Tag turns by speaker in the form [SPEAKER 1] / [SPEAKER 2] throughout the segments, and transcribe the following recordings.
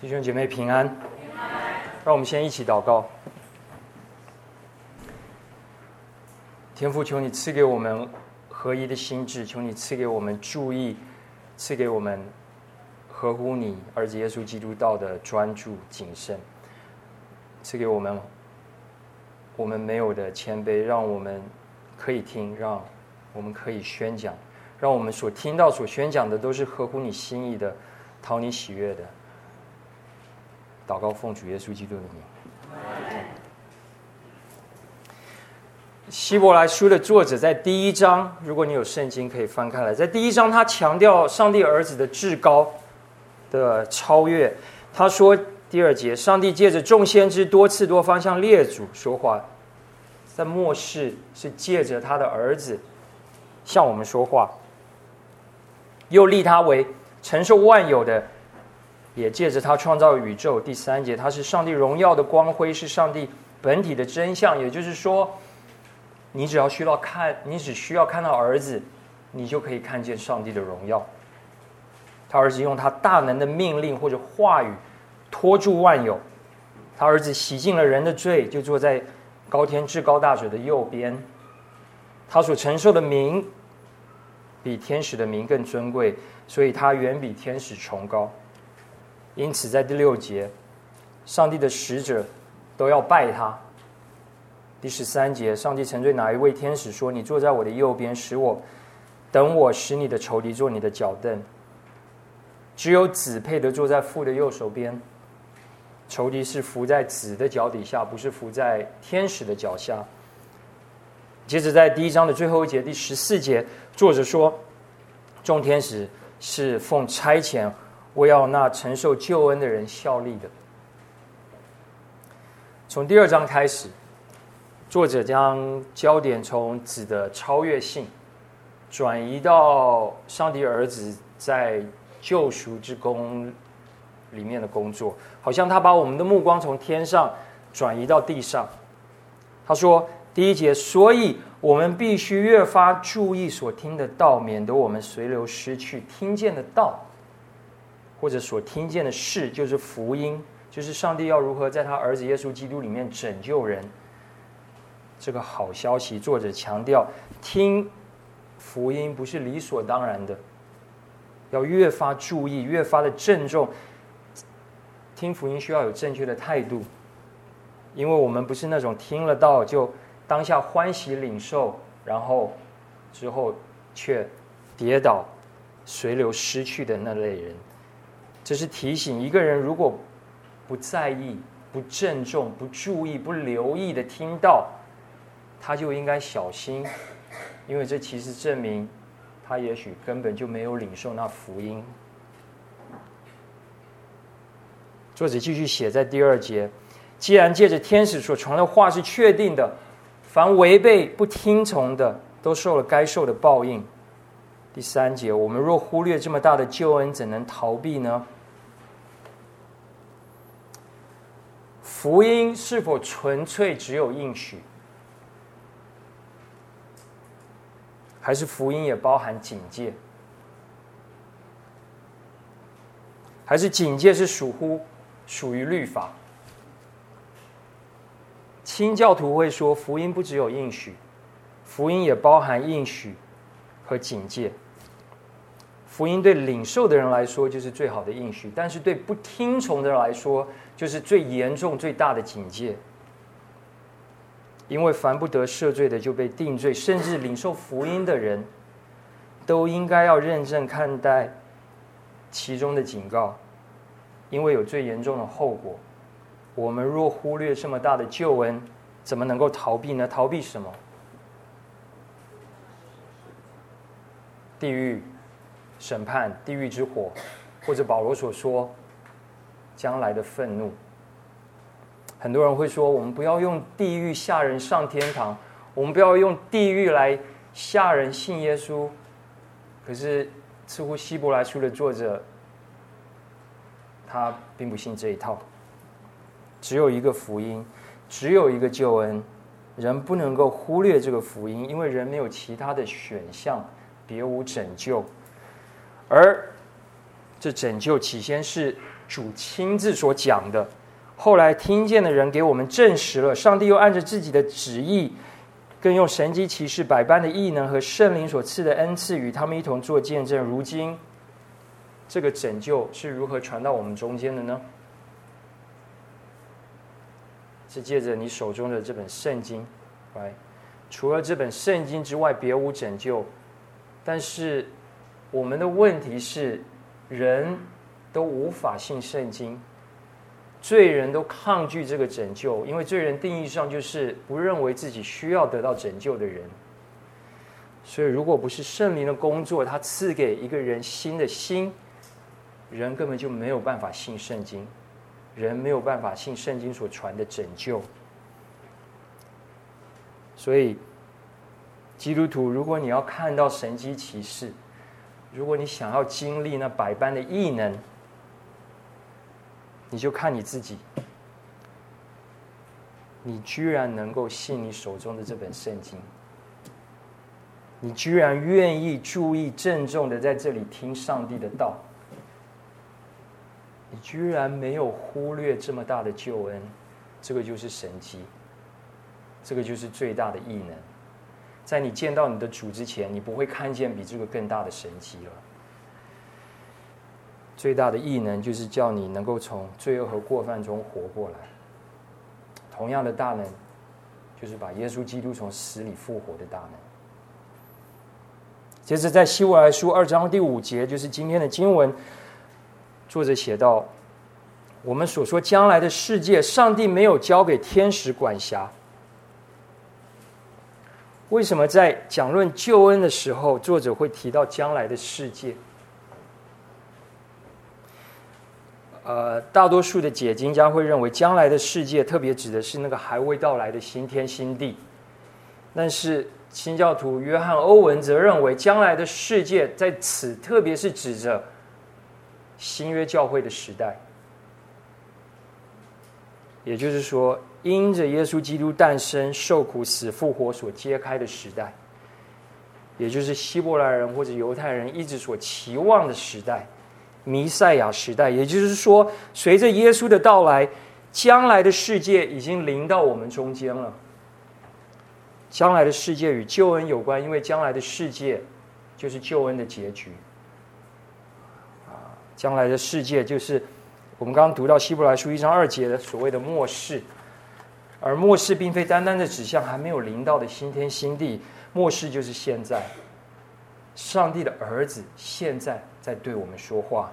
[SPEAKER 1] 弟兄姐妹平安，让我们先一起祷告。天父，求你赐给我们合一的心智，求你赐给我们注意，赐给我们合乎你儿子耶稣基督道的专注谨慎，赐给我们我们没有的谦卑，让我们可以听，让我们可以宣讲，让我们所听到、所宣讲的都是合乎你心意的，讨你喜悦的。祷告奉主耶稣基督的名。希伯来书的作者在第一章，如果你有圣经可以翻开来，在第一章他强调上帝儿子的至高的超越。他说第二节，上帝借着众先知多次多方向列祖说话，在末世是借着他的儿子向我们说话，又立他为承受万有的。也借着他创造宇宙。第三节，他是上帝荣耀的光辉，是上帝本体的真相。也就是说，你只要需要看，你只需要看到儿子，你就可以看见上帝的荣耀。他儿子用他大能的命令或者话语托住万有。他儿子洗净了人的罪，就坐在高天至高大者的右边。他所承受的名比天使的名更尊贵，所以他远比天使崇高。因此，在第六节，上帝的使者都要拜他。第十三节，上帝曾对哪一位天使说：“你坐在我的右边，使我等我使你的仇敌坐你的脚凳。”只有子配得坐在父的右手边，仇敌是伏在子的脚底下，不是伏在天使的脚下。接着，在第一章的最后一节，第十四节，作者说：“众天使是奉差遣。”我要那承受救恩的人效力的。从第二章开始，作者将焦点从子的超越性转移到上帝儿子在救赎之功里面的工作，好像他把我们的目光从天上转移到地上。他说：“第一节，所以我们必须越发注意所听的道，免得我们随流失去听见的道。”或者所听见的事，就是福音，就是上帝要如何在他儿子耶稣基督里面拯救人。这个好消息，作者强调，听福音不是理所当然的，要越发注意，越发的郑重。听福音需要有正确的态度，因为我们不是那种听了道就当下欢喜领受，然后之后却跌倒、随流失去的那类人。这是提醒一个人，如果不在意、不郑重、不注意、不留意的听到，他就应该小心，因为这其实证明他也许根本就没有领受那福音。作者继续写在第二节：既然借着天使所传的话是确定的，凡违背、不听从的，都受了该受的报应。第三节：我们若忽略这么大的救恩，怎能逃避呢？福音是否纯粹只有应许，还是福音也包含警戒？还是警戒是属乎属于律法？清教徒会说，福音不只有应许，福音也包含应许和警戒。福音对领受的人来说就是最好的应许，但是对不听从的人来说。就是最严重、最大的警戒，因为凡不得赦罪的就被定罪，甚至领受福音的人，都应该要认真看待其中的警告，因为有最严重的后果。我们若忽略这么大的救恩，怎么能够逃避呢？逃避什么？地狱审判、地狱之火，或者保罗所说。将来的愤怒，很多人会说：我们不要用地狱吓人上天堂，我们不要用地狱来吓人信耶稣。可是，似乎希伯来书的作者，他并不信这一套。只有一个福音，只有一个救恩，人不能够忽略这个福音，因为人没有其他的选项，别无拯救。而这拯救起先是主亲自所讲的，后来听见的人给我们证实了，上帝又按着自己的旨意，更用神机骑士百般的异能和圣灵所赐的恩赐与他们一同做见证。如今，这个拯救是如何传到我们中间的呢？是借着你手中的这本圣经，来，除了这本圣经之外，别无拯救。但是，我们的问题是，人都无法信圣经，罪人都抗拒这个拯救，因为罪人定义上就是不认为自己需要得到拯救的人。所以，如果不是圣灵的工作，他赐给一个人新的心，人根本就没有办法信圣经。人没有办法信圣经所传的拯救，所以基督徒，如果你要看到神机骑士，如果你想要经历那百般的异能，你就看你自己，你居然能够信你手中的这本圣经，你居然愿意注意郑重的在这里听上帝的道。你居然没有忽略这么大的救恩，这个就是神迹，这个就是最大的异能。在你见到你的主之前，你不会看见比这个更大的神迹了。最大的异能就是叫你能够从罪恶和过犯中活过来。同样的大能，就是把耶稣基督从死里复活的大能。接着在希伯来书二章第五节，就是今天的经文。作者写道：“我们所说将来的世界，上帝没有交给天使管辖。为什么在讲论救恩的时候，作者会提到将来的世界？呃，大多数的解经家会认为，将来的世界特别指的是那个还未到来的新天新地。但是新教徒约翰·欧文则认为，将来的世界在此，特别是指着。”新约教会的时代，也就是说，因着耶稣基督诞生、受苦、死、复活所揭开的时代，也就是希伯来人或者犹太人一直所期望的时代——弥赛亚时代。也就是说，随着耶稣的到来，将来的世界已经临到我们中间了。将来的世界与救恩有关，因为将来的世界就是救恩的结局。啊将来的世界就是我们刚刚读到希伯来书一章二节的所谓的末世，而末世并非单单的指向还没有临到的新天新地，末世就是现在，上帝的儿子现在在对我们说话。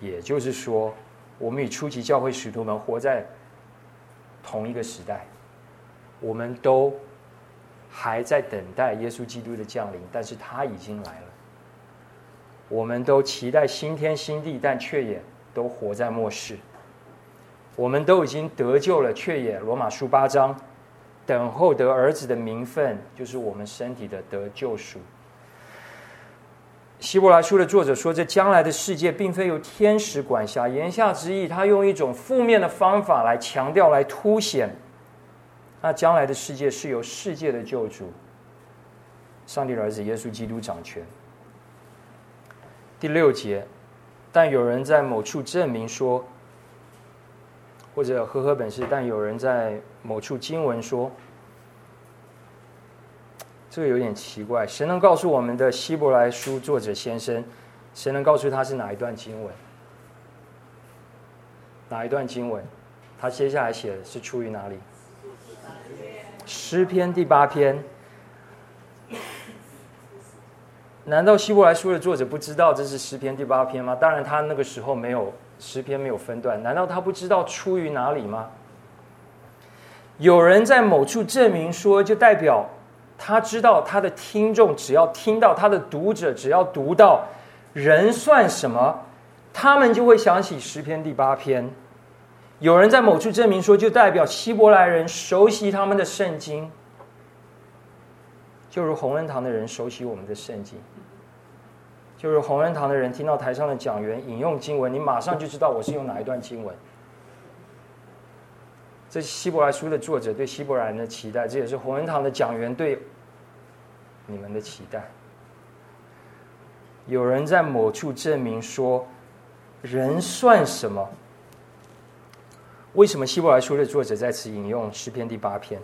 [SPEAKER 1] 也就是说，我们与初级教会使徒们活在同一个时代，我们都还在等待耶稣基督的降临，但是他已经来了。我们都期待新天新地，但却也都活在末世。我们都已经得救了，却也罗马书八章等候得儿子的名分，就是我们身体的得救赎。希伯来书的作者说，这将来的世界并非由天使管辖。言下之意，他用一种负面的方法来强调、来凸显，那将来的世界是由世界的救主，上帝的儿子耶稣基督掌权。第六节，但有人在某处证明说，或者呵呵本事，但有人在某处经文说，这个有点奇怪。谁能告诉我们的希伯来书作者先生？谁能告诉他是哪一段经文？哪一段经文？他接下来写的是出于哪里？诗篇第八篇。难道希伯来书的作者不知道这是诗篇第八篇吗？当然，他那个时候没有诗篇没有分段。难道他不知道出于哪里吗？有人在某处证明说，就代表他知道他的听众只要听到他的读者只要读到人算什么，他们就会想起诗篇第八篇。有人在某处证明说，就代表希伯来人熟悉他们的圣经。就如洪恩堂的人熟悉我们的圣经，就是洪恩堂的人听到台上的讲员引用经文，你马上就知道我是用哪一段经文。这是希伯来书的作者对希伯来人的期待，这也是洪恩堂的讲员对你们的期待。有人在某处证明说，人算什么？为什么希伯来书的作者在此引用诗篇第八篇？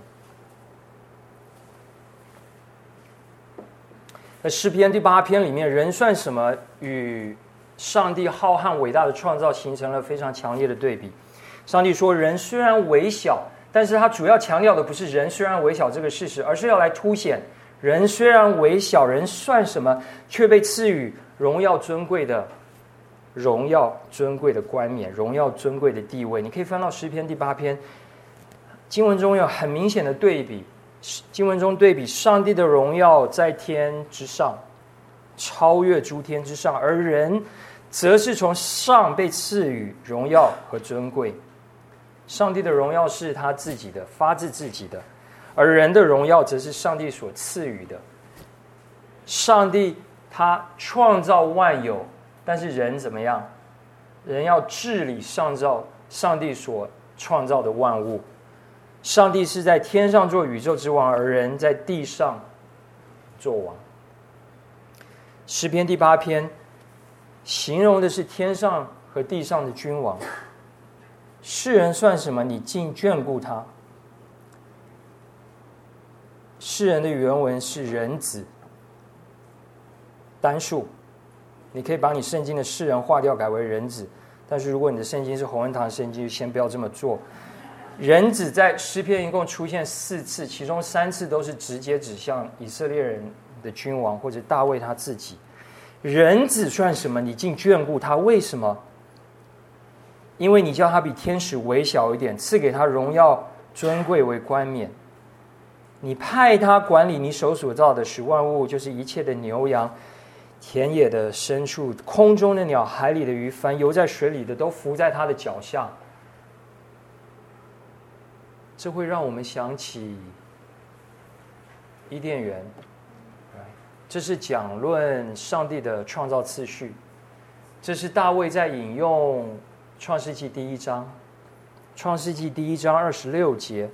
[SPEAKER 1] 诗篇第八篇里面，人算什么？与上帝浩瀚伟大的创造形成了非常强烈的对比。上帝说，人虽然微小，但是他主要强调的不是人虽然微小这个事实，而是要来凸显人虽然微小，人算什么，却被赐予荣耀尊贵的荣耀尊贵的冠冕，荣耀尊贵的地位。你可以翻到诗篇第八篇，经文中有很明显的对比。经文中对比上帝的荣耀在天之上，超越诸天之上，而人则是从上被赐予荣耀和尊贵。上帝的荣耀是他自己的，发自自己的；而人的荣耀则是上帝所赐予的。上帝他创造万有，但是人怎么样？人要治理上造上帝所创造的万物。上帝是在天上做宇宙之王，而人在地上做王。诗篇第八篇形容的是天上和地上的君王。世人算什么？你竟眷顾他？世人的原文是人子，单数。你可以把你圣经的世人划掉，改为人子。但是如果你的圣经是洪恩堂圣经，就先不要这么做。人子在诗篇一共出现四次，其中三次都是直接指向以色列人的君王或者大卫他自己。人子算什么？你竟眷顾他？为什么？因为你叫他比天使微小一点，赐给他荣耀尊贵为冠冕。你派他管理你手所造的使万物，就是一切的牛羊、田野的牲畜、空中的鸟、海里的鱼，凡游在水里的，都伏在他的脚下。这会让我们想起伊甸园，这是讲论上帝的创造次序。这是大卫在引用。创世纪第一章，创世纪第一章二十六节，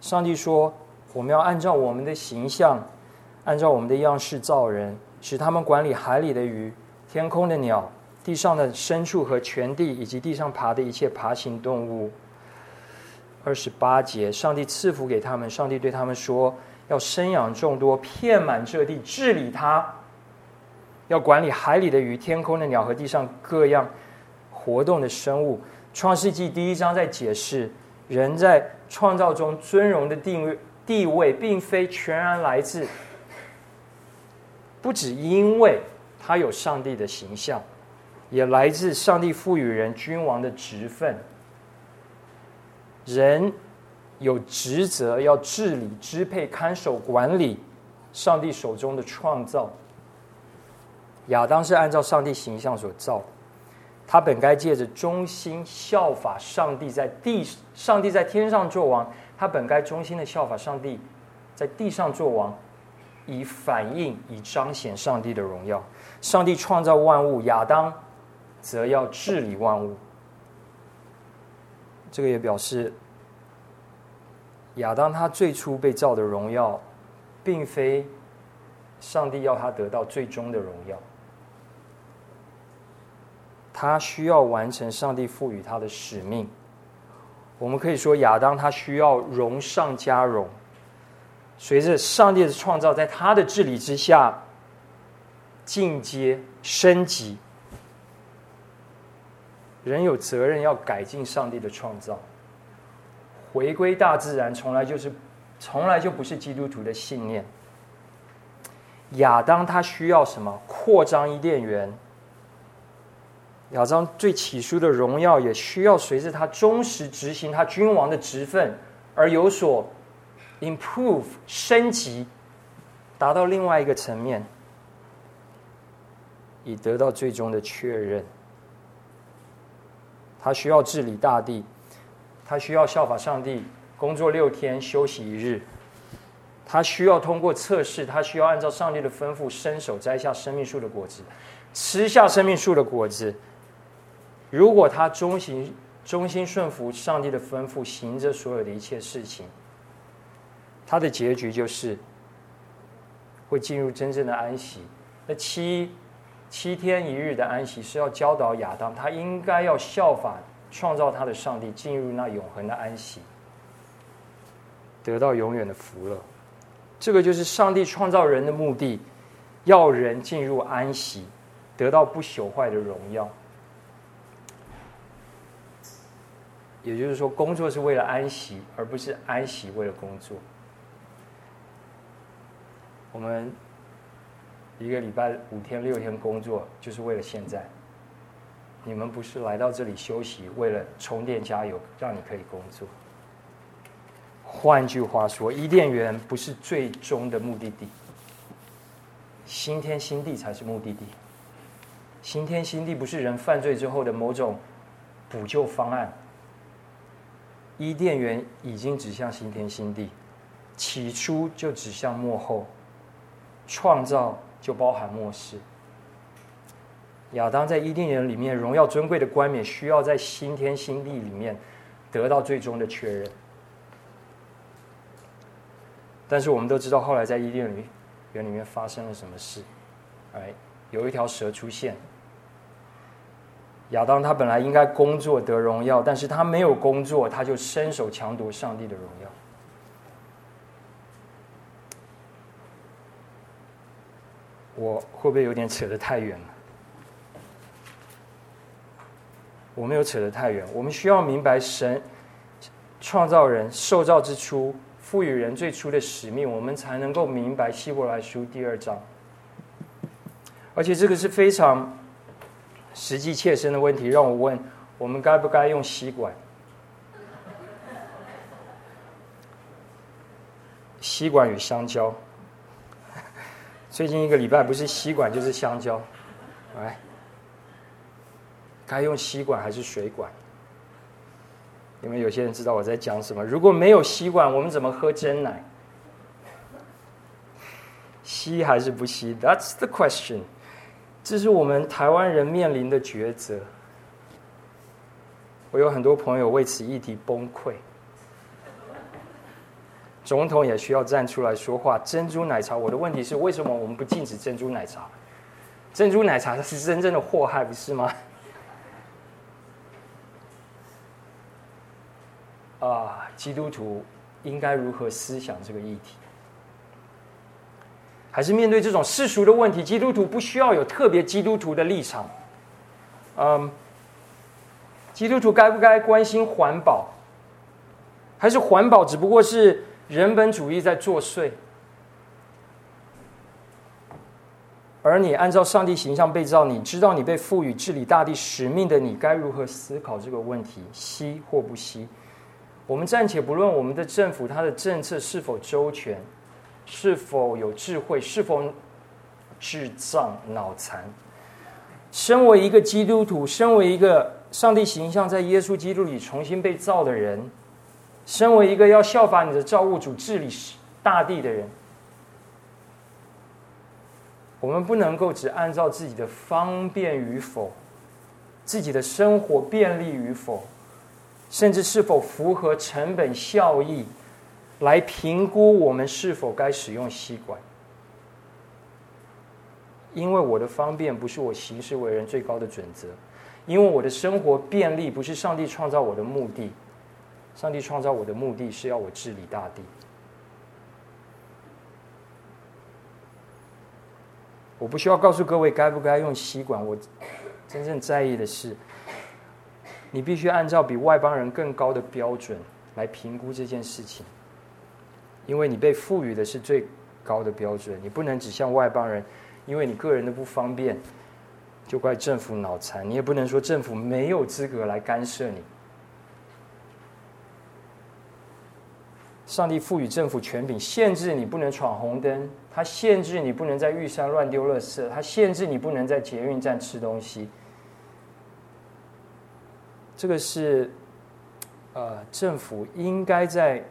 [SPEAKER 1] 上帝说：“我们要按照我们的形象，按照我们的样式造人，使他们管理海里的鱼、天空的鸟、地上的牲畜和全地，以及地上爬的一切爬行动物。”二十八节，上帝赐福给他们，上帝对他们说：“要生养众多，遍满这地，治理它，要管理海里的鱼、天空的鸟和地上各样。”活动的生物，《创世纪》第一章在解释人在创造中尊荣的地位，地位并非全然来自，不只因为他有上帝的形象，也来自上帝赋予人君王的职分。人有职责要治理、支配、看守、管理上帝手中的创造。亚当是按照上帝形象所造。他本该借着忠心效法上帝，在地上帝在天上做王，他本该忠心的效法上帝，在地上做王，以反映以彰显上帝的荣耀。上帝创造万物，亚当则要治理万物。这个也表示，亚当他最初被造的荣耀，并非上帝要他得到最终的荣耀。他需要完成上帝赋予他的使命。我们可以说，亚当他需要荣上加荣。随着上帝的创造，在他的治理之下，进阶升级。人有责任要改进上帝的创造，回归大自然，从来就是，从来就不是基督徒的信念。亚当他需要什么？扩张伊甸园。亚当最起初的荣耀，也需要随着他忠实执行他君王的职分而有所 improve 升级，达到另外一个层面，以得到最终的确认。他需要治理大地，他需要效法上帝，工作六天，休息一日。他需要通过测试，他需要按照上帝的吩咐，伸手摘下生命树的果子，吃下生命树的果子。如果他忠心、忠心顺服上帝的吩咐，行着所有的一切事情，他的结局就是会进入真正的安息。那七七天一日的安息是要教导亚当，他应该要效法创造他的上帝，进入那永恒的安息，得到永远的福乐。这个就是上帝创造人的目的，要人进入安息，得到不朽坏的荣耀。也就是说，工作是为了安息，而不是安息为了工作。我们一个礼拜五天六天工作，就是为了现在。你们不是来到这里休息，为了充电加油，让你可以工作。换句话说，伊甸园不是最终的目的地，新天新地才是目的地。新天新地不是人犯罪之后的某种补救方案。伊甸园已经指向新天新地，起初就指向幕后，创造就包含末世。亚当在伊甸园里面荣耀尊贵的冠冕，需要在新天新地里面得到最终的确认。但是我们都知道，后来在伊甸园里面发生了什么事？哎，有一条蛇出现。亚当他本来应该工作得荣耀，但是他没有工作，他就伸手抢夺上帝的荣耀。我会不会有点扯得太远了？我没有扯得太远。我们需要明白，神创造人受造之初，赋予人最初的使命，我们才能够明白希伯来书第二章。而且这个是非常。实际切身的问题，让我问：我们该不该用吸管？吸管与香蕉。最近一个礼拜不是吸管就是香蕉，来，该用吸管还是水管？因为有些人知道我在讲什么。如果没有吸管，我们怎么喝真奶？吸还是不吸？That's the question. 这是我们台湾人面临的抉择。我有很多朋友为此议题崩溃，总统也需要站出来说话。珍珠奶茶，我的问题是，为什么我们不禁止珍珠奶茶？珍珠奶茶是真正的祸害，不是吗？啊，基督徒应该如何思想这个议题？还是面对这种世俗的问题，基督徒不需要有特别基督徒的立场。嗯，基督徒该不该关心环保？还是环保只不过是人本主义在作祟？而你按照上帝形象被造，你知道你被赋予治理大地使命的你，该如何思考这个问题？惜或不惜？我们暂且不论我们的政府它的政策是否周全。是否有智慧？是否智障、脑残？身为一个基督徒，身为一个上帝形象在耶稣基督里重新被造的人，身为一个要效法你的造物主治理大地的人，我们不能够只按照自己的方便与否、自己的生活便利与否，甚至是否符合成本效益。来评估我们是否该使用吸管，因为我的方便不是我行事为人最高的准则，因为我的生活便利不是上帝创造我的目的，上帝创造我的目的是要我治理大地。我不需要告诉各位该不该用吸管，我真正在意的是，你必须按照比外邦人更高的标准来评估这件事情。因为你被赋予的是最高的标准，你不能只向外邦人，因为你个人的不方便，就怪政府脑残。你也不能说政府没有资格来干涉你。上帝赋予政府权柄，限制你不能闯红灯，他限制你不能在玉山乱丢垃圾，他限制你不能在捷运站吃东西。这个是，呃，政府应该在。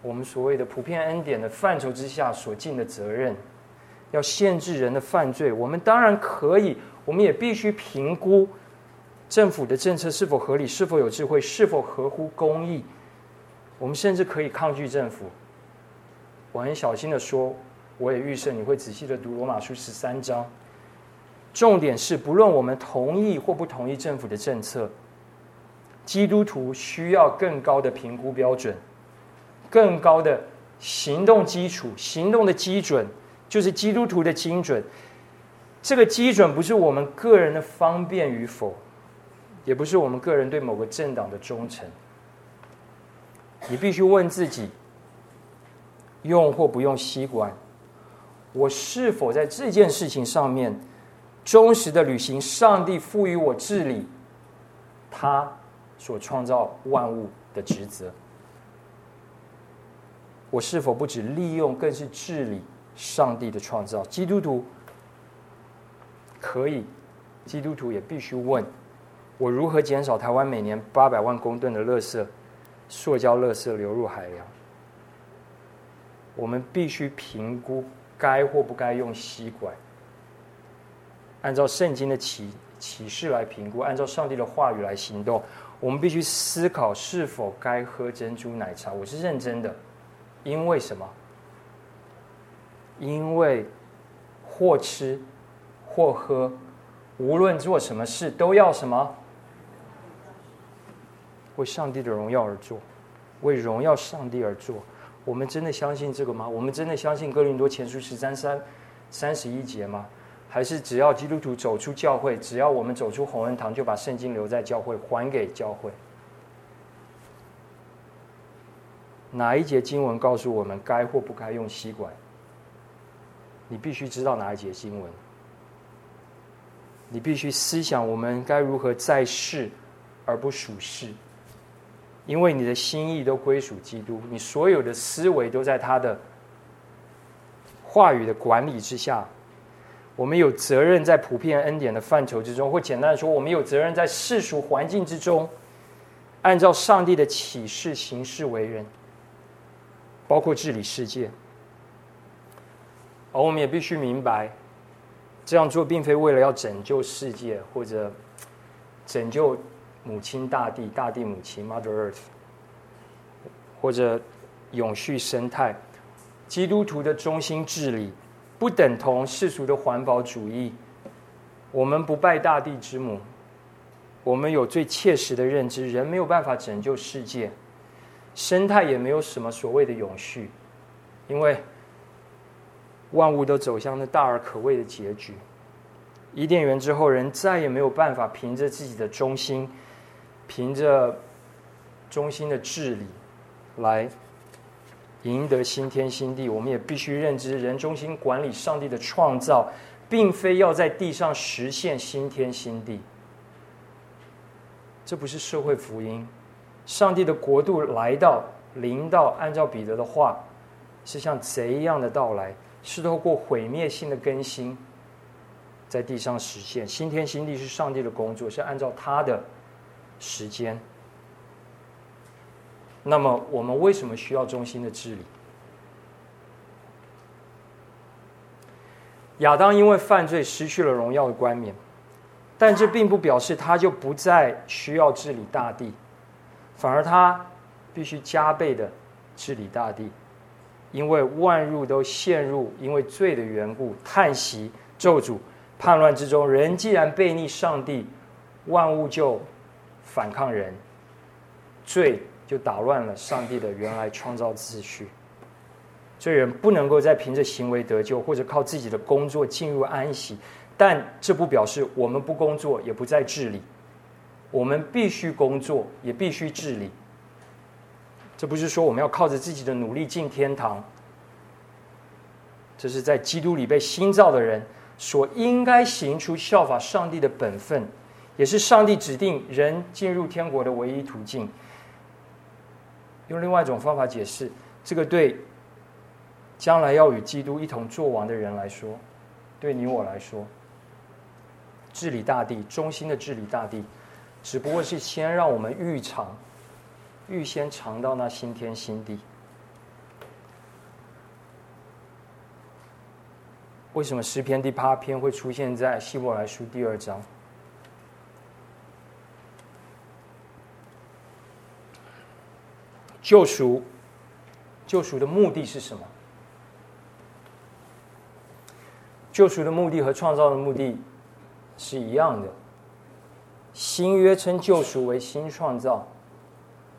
[SPEAKER 1] 我们所谓的普遍恩典的范畴之下所尽的责任，要限制人的犯罪，我们当然可以，我们也必须评估政府的政策是否合理，是否有智慧，是否合乎公义。我们甚至可以抗拒政府。我很小心的说，我也预设你会仔细的读罗马书十三章，重点是，不论我们同意或不同意政府的政策，基督徒需要更高的评估标准，更高的行动基础。行动的基准就是基督徒的精准。这个基准不是我们个人的方便与否，也不是我们个人对某个政党的忠诚。你必须问自己：用或不用吸管？我是否在这件事情上面忠实的履行上帝赋予我治理他所创造万物的职责？我是否不止利用，更是治理上帝的创造？基督徒可以，基督徒也必须问：我如何减少台湾每年八百万公吨的垃圾、塑胶垃圾流入海洋？我们必须评估。该或不该用吸管？按照圣经的启启示来评估，按照上帝的话语来行动。我们必须思考是否该喝珍珠奶茶。我是认真的，因为什么？因为或吃或喝，无论做什么事，都要什么？为上帝的荣耀而做，为荣耀上帝而做。我们真的相信这个吗？我们真的相信哥林多前书十三三三十一节吗？还是只要基督徒走出教会，只要我们走出红恩堂，就把圣经留在教会，还给教会？哪一节经文告诉我们该或不该用吸管？你必须知道哪一节经文。你必须思想我们该如何在世而不属世。因为你的心意都归属基督，你所有的思维都在他的话语的管理之下。我们有责任在普遍恩典的范畴之中，或简单的说，我们有责任在世俗环境之中，按照上帝的启示行事为人，包括治理世界。而我们也必须明白，这样做并非为了要拯救世界，或者拯救。母亲大地，大地母亲 Mother Earth，或者永续生态，基督徒的中心治理，不等同世俗的环保主义。我们不拜大地之母，我们有最切实的认知：人没有办法拯救世界，生态也没有什么所谓的永续，因为万物都走向了大而可畏的结局。伊甸园之后，人再也没有办法凭着自己的中心。凭着中心的治理来赢得新天新地，我们也必须认知，人中心管理上帝的创造，并非要在地上实现新天新地。这不是社会福音，上帝的国度来到临到，按照彼得的话，是像贼一样的到来，是透过毁灭性的更新，在地上实现新天新地，是上帝的工作，是按照他的。时间。那么，我们为什么需要中心的治理？亚当因为犯罪失去了荣耀的冠冕，但这并不表示他就不再需要治理大地，反而他必须加倍的治理大地，因为万物都陷入因为罪的缘故，叹息、咒诅、叛乱之中。人既然背逆上帝，万物就。反抗人，罪就打乱了上帝的原来创造秩序。罪人不能够再凭着行为得救，或者靠自己的工作进入安息。但这不表示我们不工作，也不再治理。我们必须工作，也必须治理。这不是说我们要靠着自己的努力进天堂。这是在基督里被新造的人所应该行出效法上帝的本分。也是上帝指定人进入天国的唯一途径。用另外一种方法解释，这个对将来要与基督一同作王的人来说，对你我来说，治理大地、中心的治理大地，只不过是先让我们预尝、预先尝到那新天新地。为什么诗篇第八篇会出现在希伯来书第二章？救赎，救赎的目的是什么？救赎的目的和创造的目的是一样的。新约称救赎为新创造。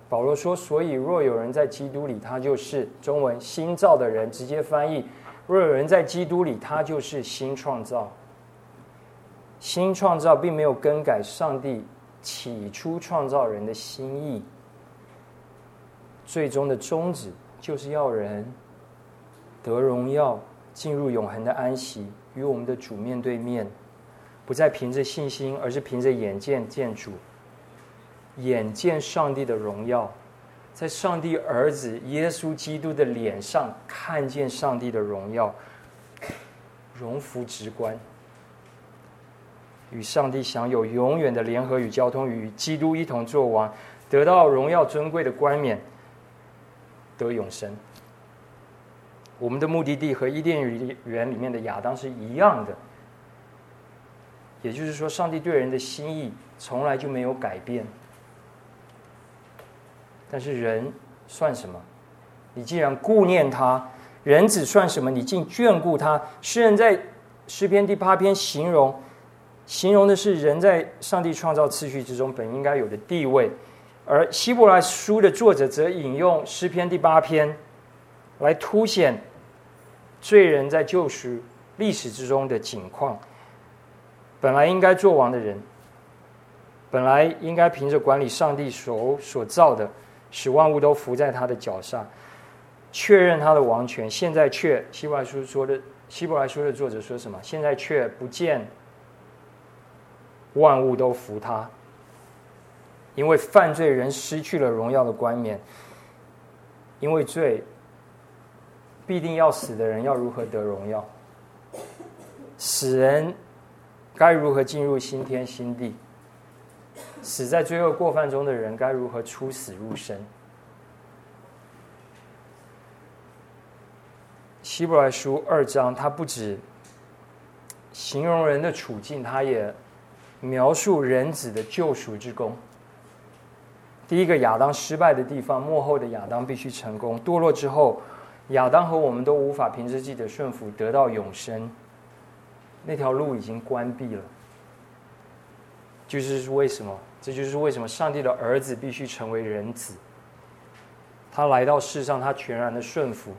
[SPEAKER 1] 保罗说：“所以若有人在基督里，他就是中文新造的人。”直接翻译：“若有人在基督里，他就是新创造。”新创造并没有更改上帝起初创造人的心意，最终的宗旨就是要人得荣耀，进入永恒的安息，与我们的主面对面，不再凭着信心，而是凭着眼见见主。眼见上帝的荣耀，在上帝儿子耶稣基督的脸上看见上帝的荣耀，荣福直观，与上帝享有永远的联合与交通，与基督一同作王，得到荣耀尊贵的冠冕，得永生。我们的目的地和伊甸园里面的亚当是一样的，也就是说，上帝对人的心意从来就没有改变。但是人算什么？你既然顾念他，人子算什么？你竟眷顾他。诗人在诗篇第八篇形容，形容的是人在上帝创造次序之中本应该有的地位，而希伯来书的作者则引用诗篇第八篇，来凸显罪人在救赎历史之中的景况。本来应该做王的人，本来应该凭着管理上帝所所造的。使万物都伏在他的脚上，确认他的王权。现在却，希伯来书说的，希伯来书的作者说什么？现在却不见万物都服他，因为犯罪人失去了荣耀的冠冕。因为罪，必定要死的人要如何得荣耀？死人该如何进入新天新地？死在罪恶过犯中的人该如何出死入生？希伯来书二章，它不止形容人的处境，它也描述人子的救赎之功。第一个，亚当失败的地方，幕后的亚当必须成功。堕落之后，亚当和我们都无法凭着自己的顺服得到永生，那条路已经关闭了。就是为什么？这就是为什么上帝的儿子必须成为人子。他来到世上，他全然的顺服。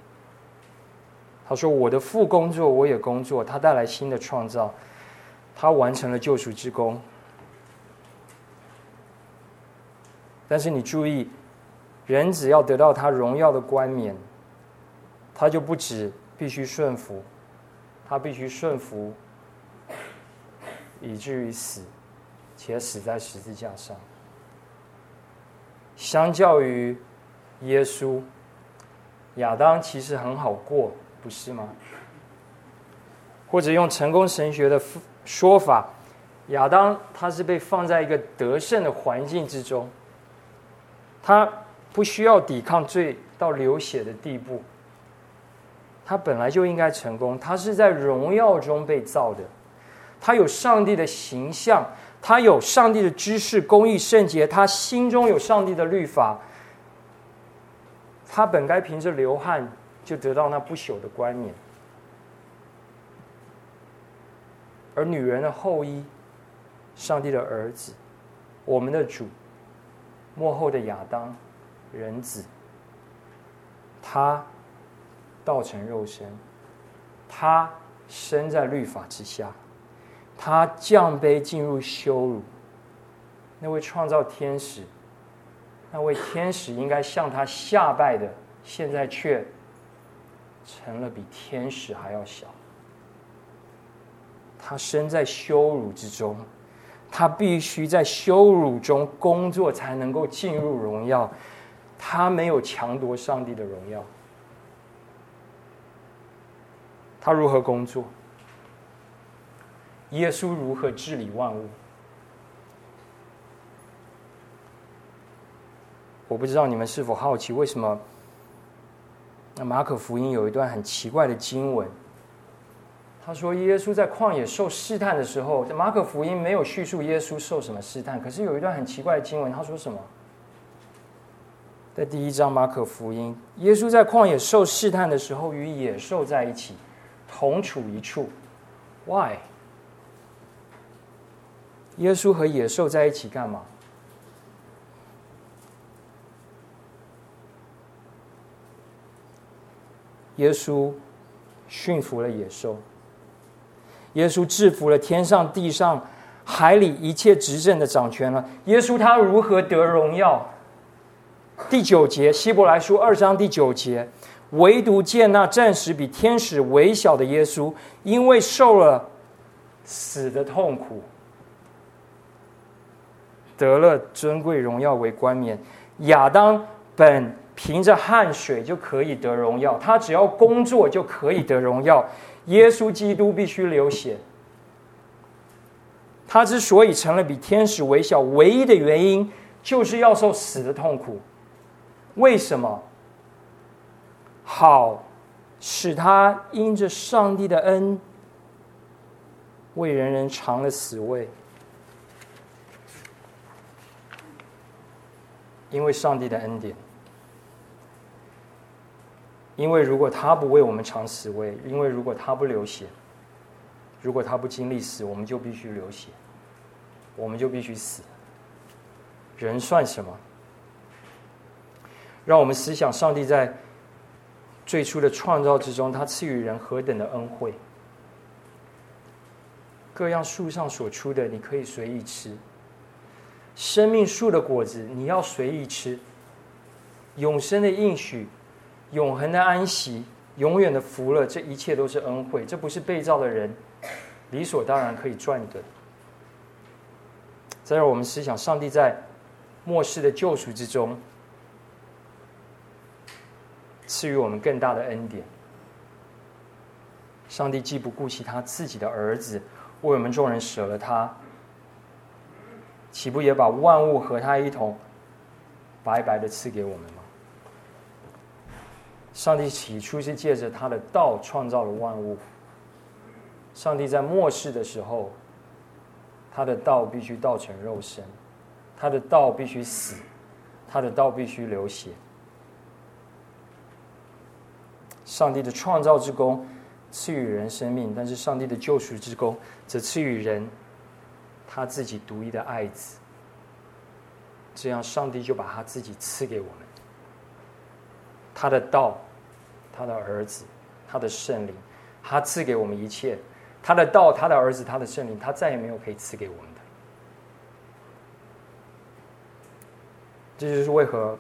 [SPEAKER 1] 他说：“我的父工作，我也工作。”他带来新的创造，他完成了救赎之功。但是你注意，人只要得到他荣耀的冠冕，他就不止必须顺服，他必须顺服，以至于死。且死在十字架上。相较于耶稣，亚当其实很好过，不是吗？或者用成功神学的说法，亚当他是被放在一个得胜的环境之中，他不需要抵抗罪到流血的地步，他本来就应该成功，他是在荣耀中被造的，他有上帝的形象。他有上帝的知识、公义、圣洁，他心中有上帝的律法。他本该凭着流汗就得到那不朽的冠冕，而女人的后裔，上帝的儿子，我们的主，幕后的亚当，人子，他道成肉身，他生在律法之下。他降卑进入羞辱，那位创造天使，那位天使应该向他下拜的，现在却成了比天使还要小。他身在羞辱之中，他必须在羞辱中工作，才能够进入荣耀。他没有强夺上帝的荣耀，他如何工作？耶稣如何治理万物？我不知道你们是否好奇，为什么那马可福音有一段很奇怪的经文？他说，耶稣在旷野受试探的时候，马可福音没有叙述耶稣受什么试探，可是有一段很奇怪的经文，他说什么？在第一章马可福音，耶稣在旷野受试探的时候，与野兽在一起，同处一处。Why？耶稣和野兽在一起干嘛？耶稣驯服了野兽，耶稣制服了天上地上海里一切执政的掌权了。耶稣他如何得荣耀？第九节，希伯来书二章第九节，唯独见那暂时比天使微小的耶稣，因为受了死的痛苦，得了尊贵荣耀为冠冕。亚当本。凭着汗水就可以得荣耀，他只要工作就可以得荣耀。耶稣基督必须流血。他之所以成了比天使微小，唯一的原因就是要受死的痛苦。为什么？好，使他因着上帝的恩，为人人尝了死味。因为上帝的恩典。因为如果他不为我们尝死味，因为如果他不流血，如果他不经历死，我们就必须流血，我们就必须死。人算什么？让我们思想上帝在最初的创造之中，他赐予人何等的恩惠。各样树上所出的，你可以随意吃；生命树的果子，你要随意吃；永生的应许。永恒的安息，永远的福乐，这一切都是恩惠，这不是被造的人理所当然可以赚的。再让我们思想，上帝在末世的救赎之中，赐予我们更大的恩典。上帝既不顾惜他自己的儿子，为我们众人舍了他，岂不也把万物和他一同白白的赐给我们吗？上帝起初是借着他的道创造了万物。上帝在末世的时候，他的道必须道成肉身，他的道必须死，他的道必须流血。上帝的创造之功赐予人生命，但是上帝的救赎之功则赐予人他自己独一的爱子。这样，上帝就把他自己赐给我们。他的道，他的儿子，他的圣灵，他赐给我们一切。他的道，他的儿子，他的圣灵，他再也没有可以赐给我们的。这就是为何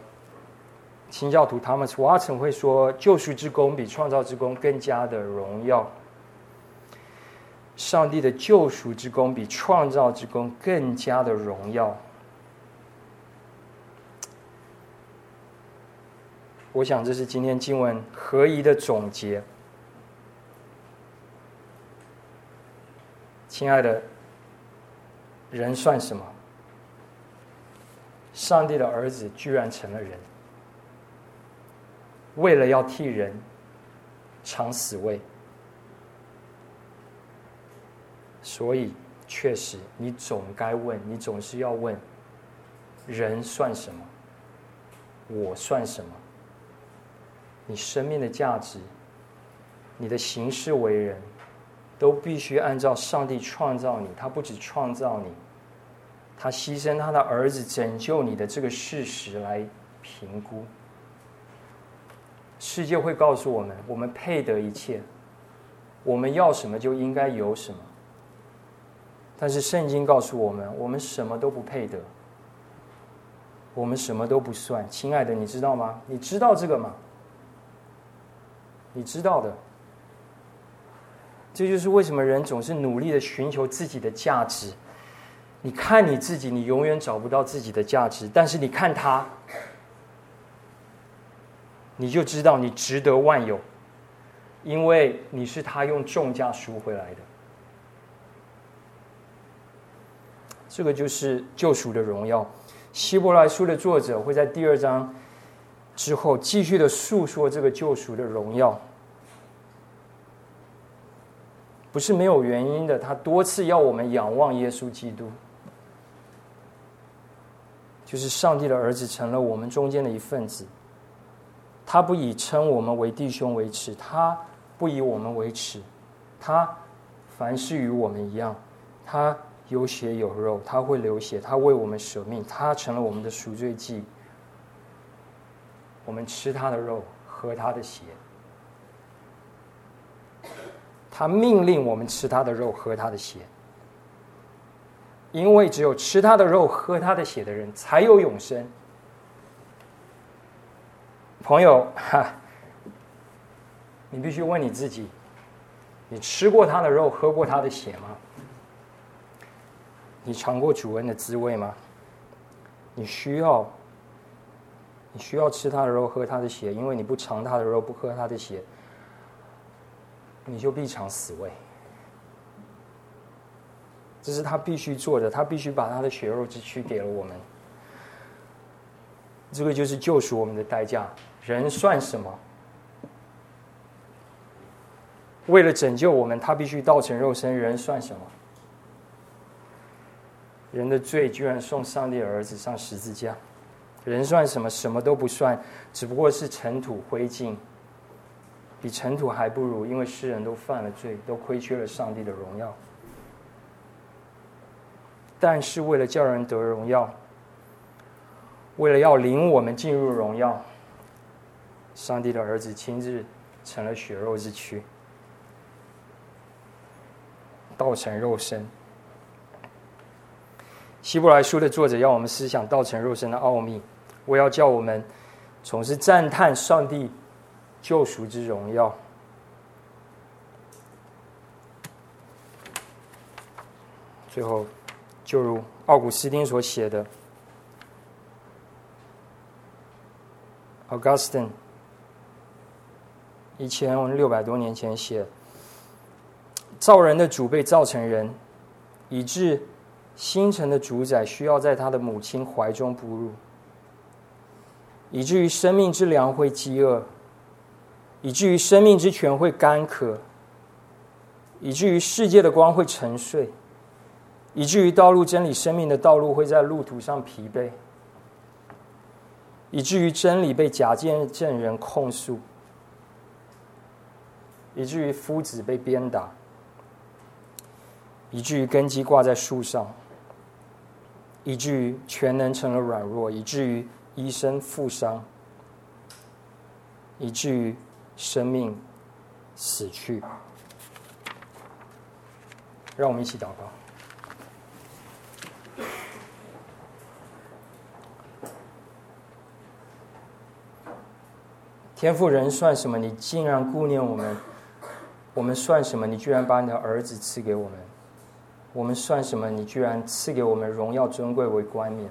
[SPEAKER 1] 清教徒 Thomas Watson 会说，救赎之功比创造之功更加的荣耀。上帝的救赎之功比创造之功更加的荣耀。我想，这是今天经文合一的总结。亲爱的，人算什么？上帝的儿子居然成了人，为了要替人尝死味。所以，确实，你总该问，你总是要问：人算什么？我算什么？你生命的价值，你的行事为人，都必须按照上帝创造你。他不止创造你，他牺牲他的儿子拯救你的这个事实来评估。世界会告诉我们，我们配得一切，我们要什么就应该有什么。但是圣经告诉我们，我们什么都不配得，我们什么都不算。亲爱的，你知道吗？你知道这个吗？你知道的，这就是为什么人总是努力的寻求自己的价值。你看你自己，你永远找不到自己的价值；但是你看他，你就知道你值得万有，因为你是他用重价赎回来的。这个就是救赎的荣耀。希伯来书的作者会在第二章。之后，继续的诉说这个救赎的荣耀，不是没有原因的。他多次要我们仰望耶稣基督，就是上帝的儿子，成了我们中间的一份子。他不以称我们为弟兄为耻，他不以我们为耻，他凡事与我们一样，他有血有肉，他会流血，他为我们舍命，他成了我们的赎罪祭。我们吃他的肉，喝他的血。他命令我们吃他的肉，喝他的血，因为只有吃他的肉、喝他的血的人才有永生。朋友，哈，你必须问你自己：你吃过他的肉，喝过他的血吗？你尝过主恩的滋味吗？你需要，你需要吃他的肉，喝他的血，因为你不尝他的肉，不喝他的血，你就必尝死味。这是他必须做的，他必须把他的血肉之躯给了我们。这个就是救赎我们的代价。人算什么？为了拯救我们，他必须道成肉身。人算什么？人的罪居然送上帝的儿子上十字架，人算什么？什么都不算，只不过是尘土灰烬，比尘土还不如。因为世人都犯了罪，都亏缺了上帝的荣耀。但是为了叫人得荣耀，为了要领我们进入荣耀，上帝的儿子亲自成了血肉之躯，道成肉身。希伯来书的作者要我们思想道成肉身的奥秘，我要叫我们总是赞叹上帝救赎之荣耀。最后，就如奥古斯丁所写的，Augustine 一千六百多年前写，造人的主被造成人，以致。星辰的主宰需要在他的母亲怀中哺乳，以至于生命之粮会饥饿，以至于生命之泉会干渴，以至于世界的光会沉睡，以至于道路真理生命的道路会在路途上疲惫，以至于真理被假见证人控诉，以至于夫子被鞭打，以至于根基挂在树上。以至于全能成了软弱，以至于医生负伤，以至于生命死去。让我们一起祷告。天赋人算什么？你竟然顾念我们；我们算什么？你居然把你的儿子赐给我们。我们算什么？你居然赐给我们荣耀尊贵为冠冕，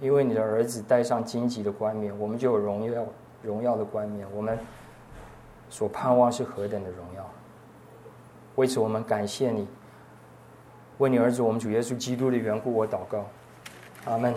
[SPEAKER 1] 因为你的儿子戴上荆棘的冠冕，我们就有荣耀荣耀的冠冕。我们所盼望是何等的荣耀！为此，我们感谢你，为你儿子我们主耶稣基督的缘故，我祷告，阿门。